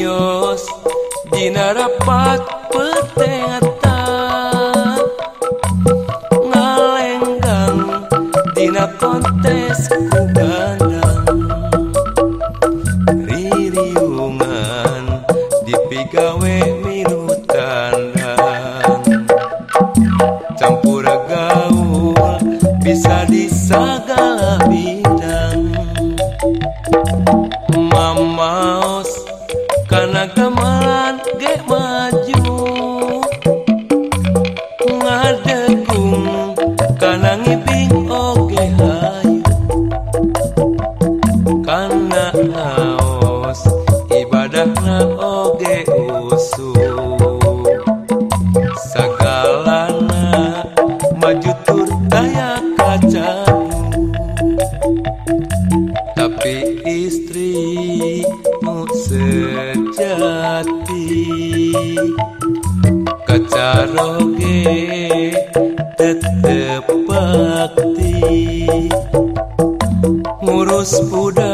Dina rapat peteta ngalenggang Dina kontes kugandang Ririungan dipigawe minut kandang Campur gaul bisa disagala maju. Ngadegung karena ngibing oge hayu. Karena naos ibadahna oge usul sagalana maju tur daya kacamu. Tapi istri kacaroge tetep bakti ngurus budak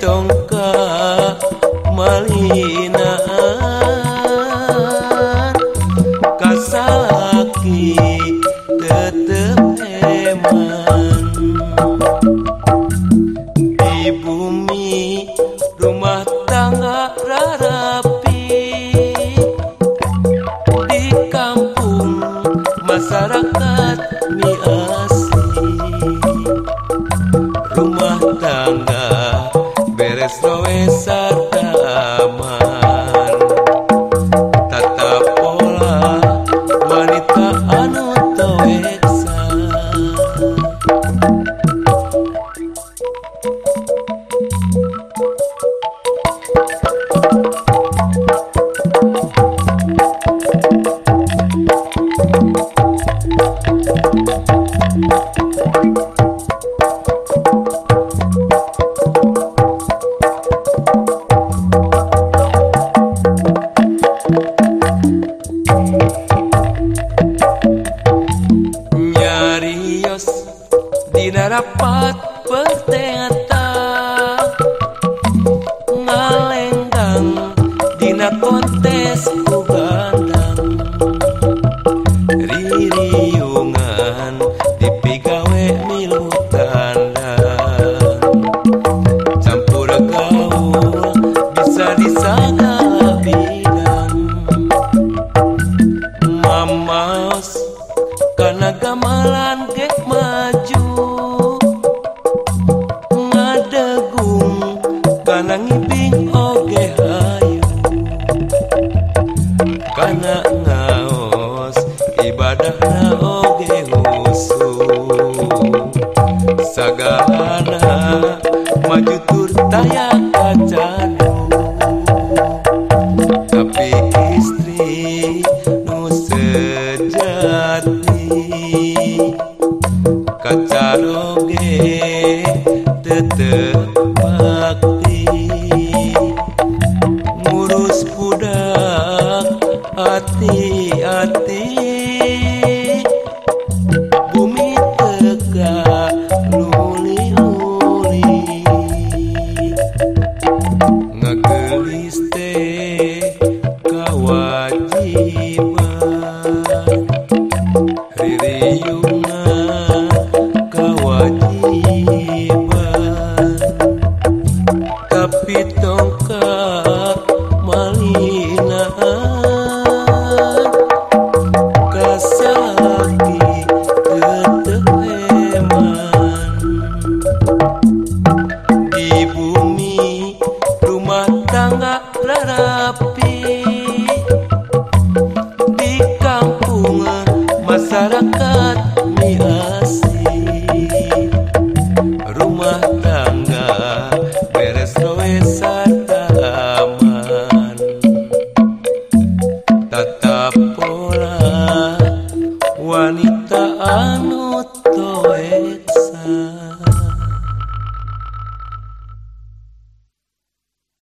tongka malinaan kasalaki tetep eman di bumi rumah tangga rarapi. Di kampung masyarakat miasi rumah tangga eres no. Dina rapat karena ngibing oge hayu. Karena ngaos ibadahna oge husu. Sagalana maju tur taya kacadu tapi istri nu sejati. Kacaroge tetep up.